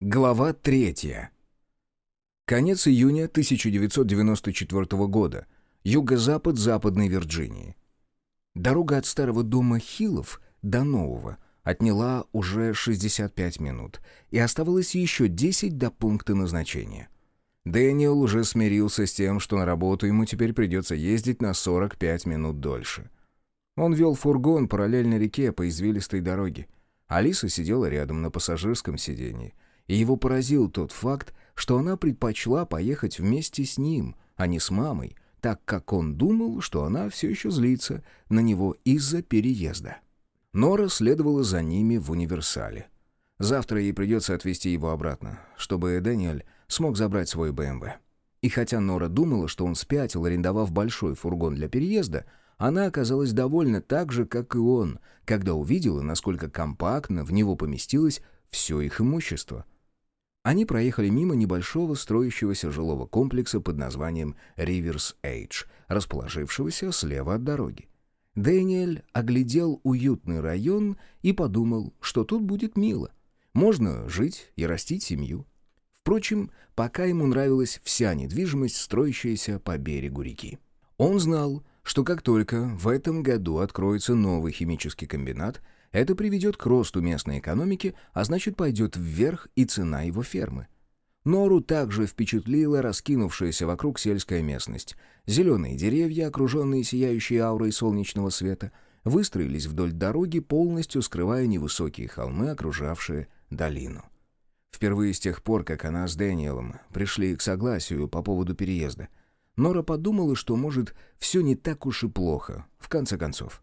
Глава третья. Конец июня 1994 года. Юго-запад Западной Вирджинии. Дорога от старого дома Хиллов до нового отняла уже 65 минут, и оставалось еще 10 до пункта назначения. Дэниел уже смирился с тем, что на работу ему теперь придется ездить на 45 минут дольше. Он вел фургон параллельно реке по извилистой дороге. Алиса сидела рядом на пассажирском сиденье — и его поразил тот факт, что она предпочла поехать вместе с ним, а не с мамой, так как он думал, что она все еще злится на него из-за переезда. Нора следовала за ними в универсале. Завтра ей придется отвезти его обратно, чтобы Дэниэль смог забрать свой БМВ. И хотя Нора думала, что он спятил, арендовав большой фургон для переезда, она оказалась довольна так же, как и он, когда увидела, насколько компактно в него поместилось все их имущество — они проехали мимо небольшого строящегося жилого комплекса под названием «Риверс Эйдж», расположившегося слева от дороги. Дэниэль оглядел уютный район и подумал, что тут будет мило. Можно жить и растить семью. Впрочем, пока ему нравилась вся недвижимость, строящаяся по берегу реки. Он знал, что как только в этом году откроется новый химический комбинат – это приведет к росту местной экономики, а значит пойдет вверх и цена его фермы. Нору также впечатлила раскинувшаяся вокруг сельская местность. Зеленые деревья, окруженные сияющей аурой солнечного света, выстроились вдоль дороги, полностью скрывая невысокие холмы, окружавшие долину. Впервые с тех пор, как она с Дэниелом пришли к согласию по поводу переезда, Нора подумала, что, может, все не так уж и плохо, в конце концов.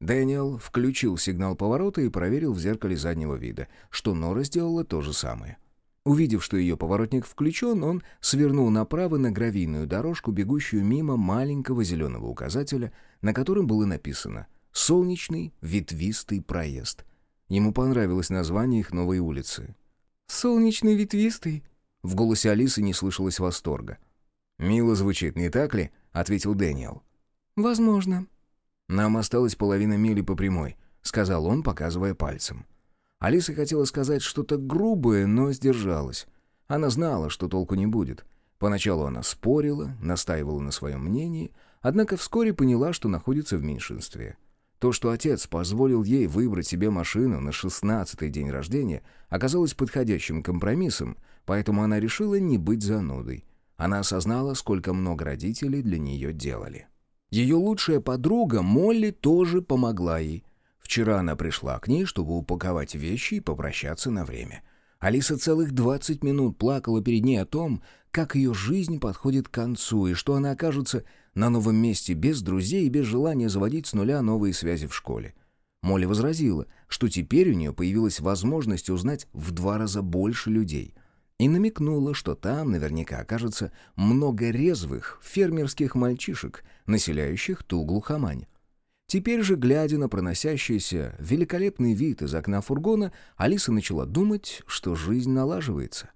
Дэниел включил сигнал поворота и проверил в зеркале заднего вида, что Нора сделала то же самое. Увидев, что ее поворотник включен, он свернул направо на гравийную дорожку, бегущую мимо маленького зеленого указателя, на котором было написано «Солнечный ветвистый проезд». Ему понравилось название их новой улицы. «Солнечный ветвистый?» В голосе Алисы не слышалось восторга. «Мило звучит, не так ли?» — ответил Дэниел. «Возможно», «Нам осталась половина мили по прямой», — сказал он, показывая пальцем. Алиса хотела сказать что-то грубое, но сдержалась. Она знала, что толку не будет. Поначалу она спорила, настаивала на своем мнении, однако вскоре поняла, что находится в меньшинстве. То, что отец позволил ей выбрать себе машину на шестнадцатый день рождения, оказалось подходящим компромиссом, поэтому она решила не быть занудой. Она осознала, сколько много родителей для нее делали. Ее лучшая подруга Молли тоже помогла ей. Вчера она пришла к ней, чтобы упаковать вещи и попрощаться на время. Алиса целых 20 минут плакала перед ней о том, как ее жизнь подходит к концу, и что она окажется на новом месте без друзей и без желания заводить с нуля новые связи в школе. Молли возразила, что теперь у нее появилась возможность узнать в два раза больше людей — и намекнула, что там наверняка окажется много резвых фермерских мальчишек, населяющих ту глухомань. Теперь же, глядя на проносящийся великолепный вид из окна фургона, Алиса начала думать, что жизнь налаживается.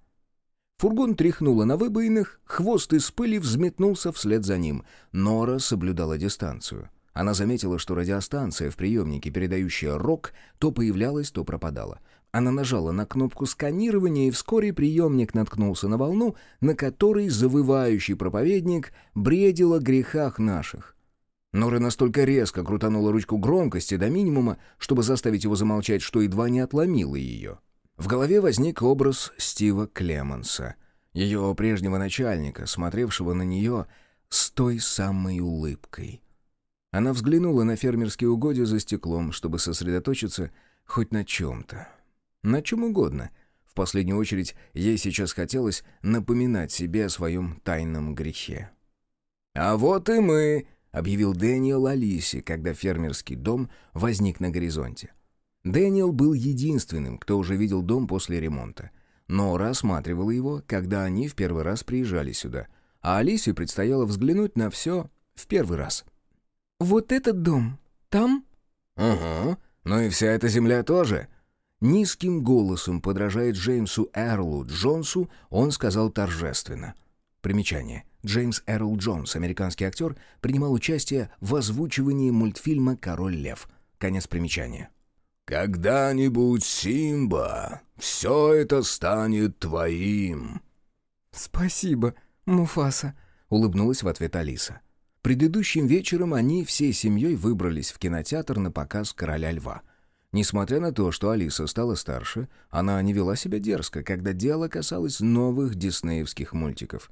Фургон тряхнуло на выбоинах, хвост из пыли взметнулся вслед за ним. Нора соблюдала дистанцию. Она заметила, что радиостанция в приемнике, передающая рок, то появлялась, то пропадала. Она нажала на кнопку сканирования, и вскоре приемник наткнулся на волну, на которой завывающий проповедник бредил о грехах наших. Нора настолько резко крутанула ручку громкости до минимума, чтобы заставить его замолчать, что едва не отломила ее. В голове возник образ Стива Клеманса, ее прежнего начальника, смотревшего на нее с той самой улыбкой. Она взглянула на фермерские угодья за стеклом, чтобы сосредоточиться хоть на чем-то. На чем угодно. В последнюю очередь, ей сейчас хотелось напоминать себе о своем тайном грехе. «А вот и мы!» — объявил Дэниел Алисе, когда фермерский дом возник на горизонте. Дэниел был единственным, кто уже видел дом после ремонта. Но рассматривал его, когда они в первый раз приезжали сюда, а Алисе предстояло взглянуть на все в первый раз. «Вот этот дом там?» «Угу. Ну и вся эта земля тоже», Низким голосом, подражая Джеймсу Эрлу Джонсу, он сказал торжественно. Примечание. Джеймс Эрл Джонс, американский актер, принимал участие в озвучивании мультфильма «Король лев». Конец примечания. «Когда-нибудь, Симба, все это станет твоим». «Спасибо, Муфаса», — улыбнулась в ответ Алиса. Предыдущим вечером они всей семьей выбрались в кинотеатр на показ «Короля льва». Несмотря на то, что Алиса стала старше, она не вела себя дерзко, когда дело касалось новых диснеевских мультиков.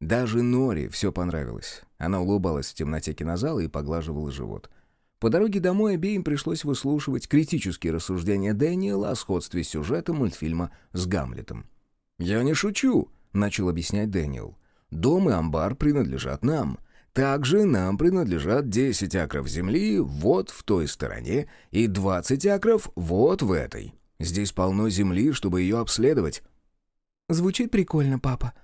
Даже Нори все понравилось. Она улыбалась в темноте кинозала и поглаживала живот. По дороге домой обеим пришлось выслушивать критические рассуждения Дэниела о сходстве сюжета мультфильма с Гамлетом. «Я не шучу», — начал объяснять Дэниел. «Дом и амбар принадлежат нам». Также нам принадлежат 10 акров земли вот в той стороне и 20 акров вот в этой. Здесь полно земли, чтобы ее обследовать». «Звучит прикольно, папа».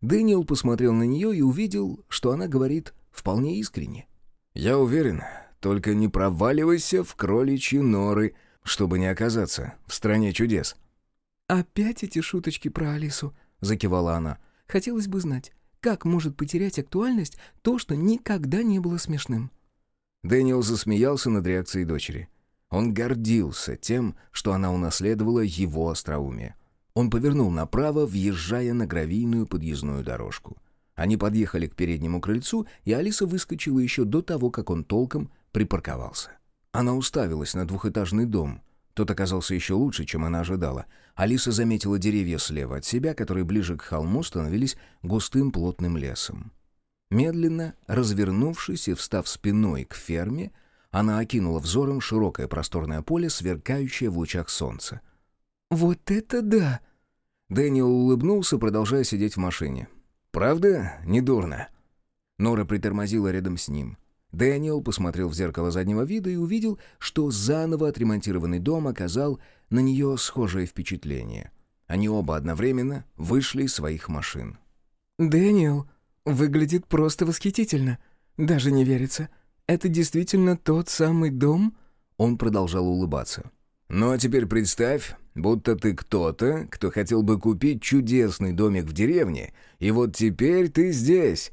Дэниел посмотрел на нее и увидел, что она говорит вполне искренне. «Я уверен, только не проваливайся в кроличьи норы, чтобы не оказаться в стране чудес». «Опять эти шуточки про Алису?» — закивала она. «Хотелось бы знать, как может потерять актуальность то, что никогда не было смешным? Дэниел засмеялся над реакцией дочери. Он гордился тем, что она унаследовала его остроумие. Он повернул направо, въезжая на гравийную подъездную дорожку. Они подъехали к переднему крыльцу, и Алиса выскочила еще до того, как он толком припарковался. Она уставилась на двухэтажный дом — тот оказался еще лучше, чем она ожидала. Алиса заметила деревья слева от себя, которые ближе к холму становились густым плотным лесом. Медленно, развернувшись и встав спиной к ферме, она окинула взором широкое просторное поле, сверкающее в лучах солнца. «Вот это да!» Дэниел улыбнулся, продолжая сидеть в машине. «Правда? Недурно». Нора притормозила рядом с ним. Дэниел посмотрел в зеркало заднего вида и увидел, что заново отремонтированный дом оказал на нее схожее впечатление. Они оба одновременно вышли из своих машин. «Дэниел, выглядит просто восхитительно. Даже не верится. Это действительно тот самый дом?» Он продолжал улыбаться. «Ну а теперь представь, будто ты кто-то, кто хотел бы купить чудесный домик в деревне, и вот теперь ты здесь».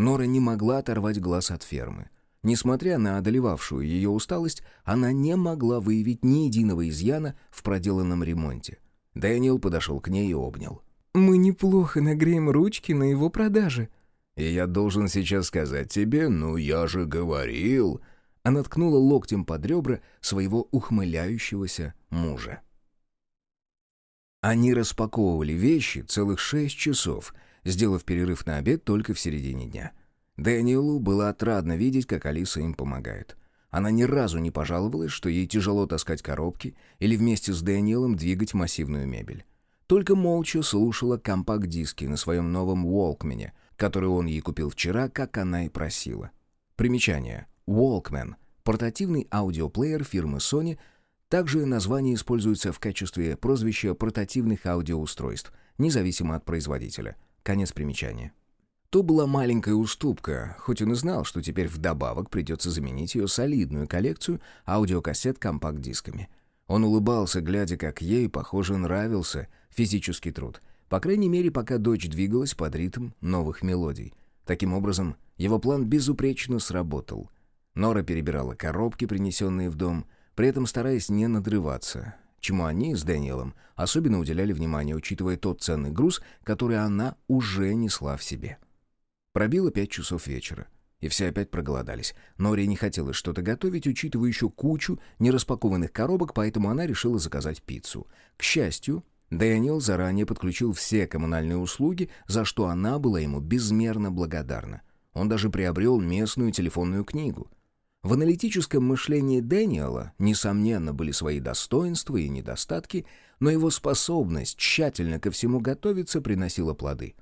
Нора не могла оторвать глаз от фермы. Несмотря на одолевавшую ее усталость, она не могла выявить ни единого изъяна в проделанном ремонте. Дэниел подошел к ней и обнял. «Мы неплохо нагреем ручки на его продаже». «И я должен сейчас сказать тебе, ну я же говорил...» Она ткнула локтем под ребра своего ухмыляющегося мужа. Они распаковывали вещи целых шесть часов — сделав перерыв на обед только в середине дня. Дэниелу было отрадно видеть, как Алиса им помогает. Она ни разу не пожаловалась, что ей тяжело таскать коробки или вместе с Дэниелом двигать массивную мебель. Только молча слушала компакт-диски на своем новом Уолкмене, который он ей купил вчера, как она и просила. Примечание. Walkman — портативный аудиоплеер фирмы Sony, также название используется в качестве прозвища портативных аудиоустройств, независимо от производителя — Конец примечания. То была маленькая уступка, хоть он и знал, что теперь вдобавок придется заменить ее солидную коллекцию аудиокассет компакт-дисками. Он улыбался, глядя, как ей, похоже, нравился физический труд. По крайней мере, пока дочь двигалась под ритм новых мелодий. Таким образом, его план безупречно сработал. Нора перебирала коробки, принесенные в дом, при этом стараясь не надрываться чему они с Дэниелом особенно уделяли внимание, учитывая тот ценный груз, который она уже несла в себе. Пробило пять часов вечера, и все опять проголодались. Нори не хотелось что-то готовить, учитывая еще кучу нераспакованных коробок, поэтому она решила заказать пиццу. К счастью, Дэниел заранее подключил все коммунальные услуги, за что она была ему безмерно благодарна. Он даже приобрел местную телефонную книгу — в аналитическом мышлении Дэниела, несомненно, были свои достоинства и недостатки, но его способность тщательно ко всему готовиться приносила плоды.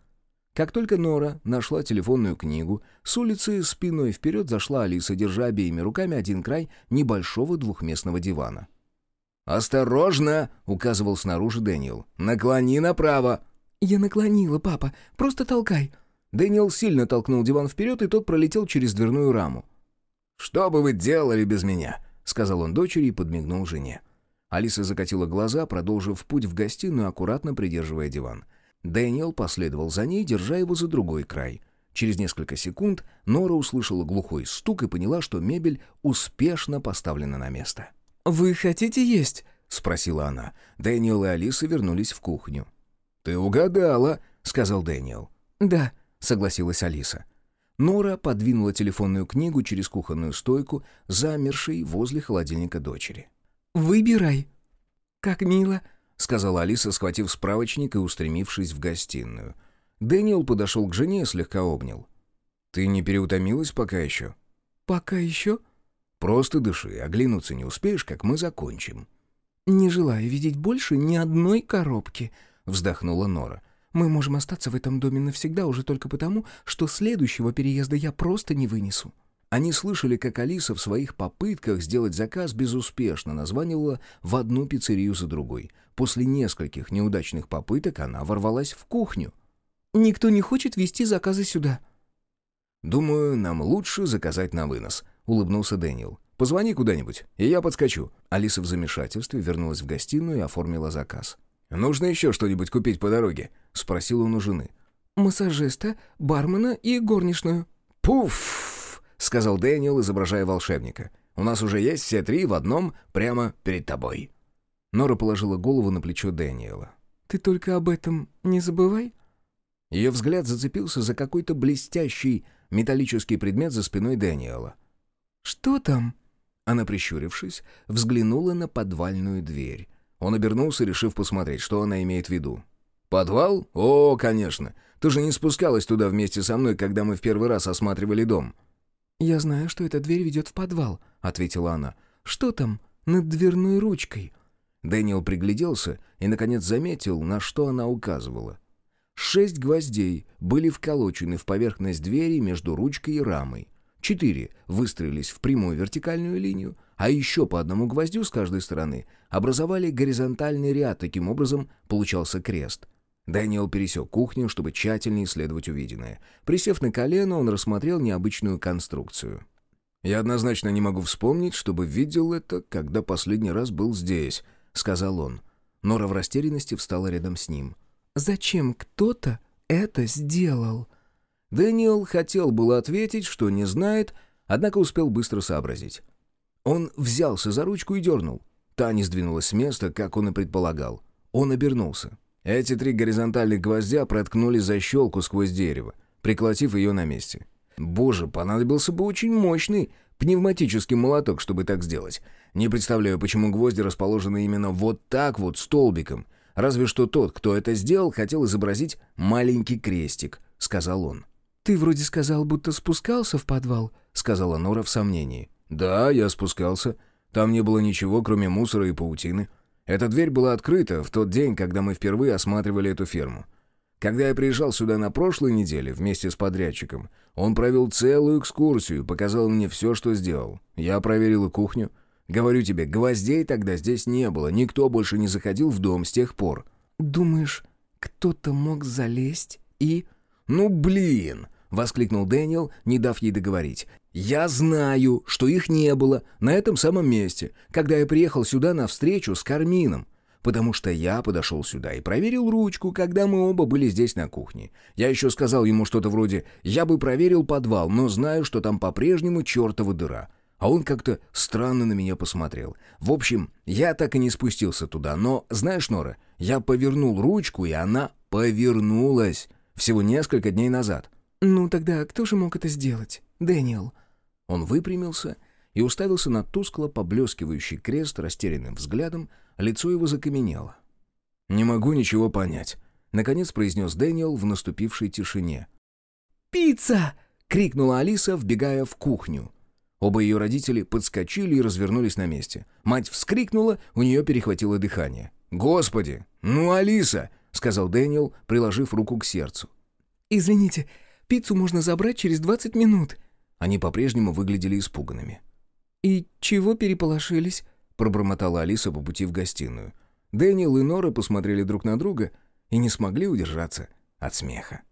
Как только Нора нашла телефонную книгу, с улицы спиной вперед зашла Алиса, держа обеими руками один край небольшого двухместного дивана. «Осторожно!» — указывал снаружи Дэниел. «Наклони направо!» «Я наклонила, папа. Просто толкай!» Дэниел сильно толкнул диван вперед, и тот пролетел через дверную раму. «Что бы вы делали без меня?» — сказал он дочери и подмигнул жене. Алиса закатила глаза, продолжив путь в гостиную, аккуратно придерживая диван. Дэниел последовал за ней, держа его за другой край. Через несколько секунд Нора услышала глухой стук и поняла, что мебель успешно поставлена на место. «Вы хотите есть?» — спросила она. Дэниел и Алиса вернулись в кухню. «Ты угадала», — сказал Дэниел. «Да», — согласилась Алиса. Нора подвинула телефонную книгу через кухонную стойку, замершей возле холодильника дочери. «Выбирай». «Как мило», — сказала Алиса, схватив справочник и устремившись в гостиную. Дэниел подошел к жене и слегка обнял. «Ты не переутомилась пока еще?» «Пока еще?» «Просто дыши, оглянуться не успеешь, как мы закончим». «Не желаю видеть больше ни одной коробки», — вздохнула Нора. «Мы можем остаться в этом доме навсегда уже только потому, что следующего переезда я просто не вынесу». Они слышали, как Алиса в своих попытках сделать заказ безуспешно названивала в одну пиццерию за другой. После нескольких неудачных попыток она ворвалась в кухню. «Никто не хочет вести заказы сюда». «Думаю, нам лучше заказать на вынос», — улыбнулся Дэниел. «Позвони куда-нибудь, и я подскочу». Алиса в замешательстве вернулась в гостиную и оформила заказ. «Нужно еще что-нибудь купить по дороге?» — спросил он у жены. «Массажиста, бармена и горничную». «Пуф!» — сказал Дэниел, изображая волшебника. «У нас уже есть все три в одном прямо перед тобой». Нора положила голову на плечо Дэниела. «Ты только об этом не забывай». Ее взгляд зацепился за какой-то блестящий металлический предмет за спиной Дэниела. «Что там?» Она, прищурившись, взглянула на подвальную дверь. Он обернулся, решив посмотреть, что она имеет в виду. «Подвал? О, конечно. Ты же не спускалась туда вместе со мной, когда мы в первый раз осматривали дом». «Я знаю, что эта дверь ведет в подвал», — ответила она. «Что там над дверной ручкой?» Дэниел пригляделся и, наконец, заметил, на что она указывала. Шесть гвоздей были вколочены в поверхность двери между ручкой и рамой. Четыре выстроились в прямую вертикальную линию, а еще по одному гвоздю с каждой стороны образовали горизонтальный ряд, таким образом получался крест. Дэниел пересек кухню, чтобы тщательнее исследовать увиденное. Присев на колено, он рассмотрел необычную конструкцию. «Я однозначно не могу вспомнить, чтобы видел это, когда последний раз был здесь», — сказал он. Нора в растерянности встала рядом с ним. «Зачем кто-то это сделал?» Дэниел хотел было ответить, что не знает, однако успел быстро сообразить. Он взялся за ручку и дернул. Та не сдвинулась с места, как он и предполагал. Он обернулся. Эти три горизонтальных гвоздя проткнули защелку сквозь дерево, приколотив ее на месте. Боже, понадобился бы очень мощный пневматический молоток, чтобы так сделать. Не представляю, почему гвозди расположены именно вот так вот, столбиком. Разве что тот, кто это сделал, хотел изобразить маленький крестик, сказал он. «Ты вроде сказал, будто спускался в подвал», — сказала Нора в сомнении. «Да, я спускался. Там не было ничего, кроме мусора и паутины. Эта дверь была открыта в тот день, когда мы впервые осматривали эту ферму. Когда я приезжал сюда на прошлой неделе вместе с подрядчиком, он провел целую экскурсию, показал мне все, что сделал. Я проверил и кухню. Говорю тебе, гвоздей тогда здесь не было, никто больше не заходил в дом с тех пор». «Думаешь, кто-то мог залезть и...» «Ну, блин!» — воскликнул Дэниел, не дав ей договорить. «Я знаю, что их не было на этом самом месте, когда я приехал сюда на встречу с Кармином, потому что я подошел сюда и проверил ручку, когда мы оба были здесь на кухне. Я еще сказал ему что-то вроде «я бы проверил подвал, но знаю, что там по-прежнему чертова дыра». А он как-то странно на меня посмотрел. В общем, я так и не спустился туда, но, знаешь, Нора, я повернул ручку, и она повернулась всего несколько дней назад. «Ну тогда кто же мог это сделать? Дэниел?» Он выпрямился и уставился на тускло поблескивающий крест растерянным взглядом, лицо его закаменело. «Не могу ничего понять», — наконец произнес Дэниел в наступившей тишине. «Пицца!» — крикнула Алиса, вбегая в кухню. Оба ее родители подскочили и развернулись на месте. Мать вскрикнула, у нее перехватило дыхание. «Господи! Ну, Алиса!» — сказал Дэниел, приложив руку к сердцу. «Извините, пиццу можно забрать через двадцать минут». Они по-прежнему выглядели испуганными. «И чего переполошились?» — пробормотала Алиса по пути в гостиную. Дэниел и Нора посмотрели друг на друга и не смогли удержаться от смеха.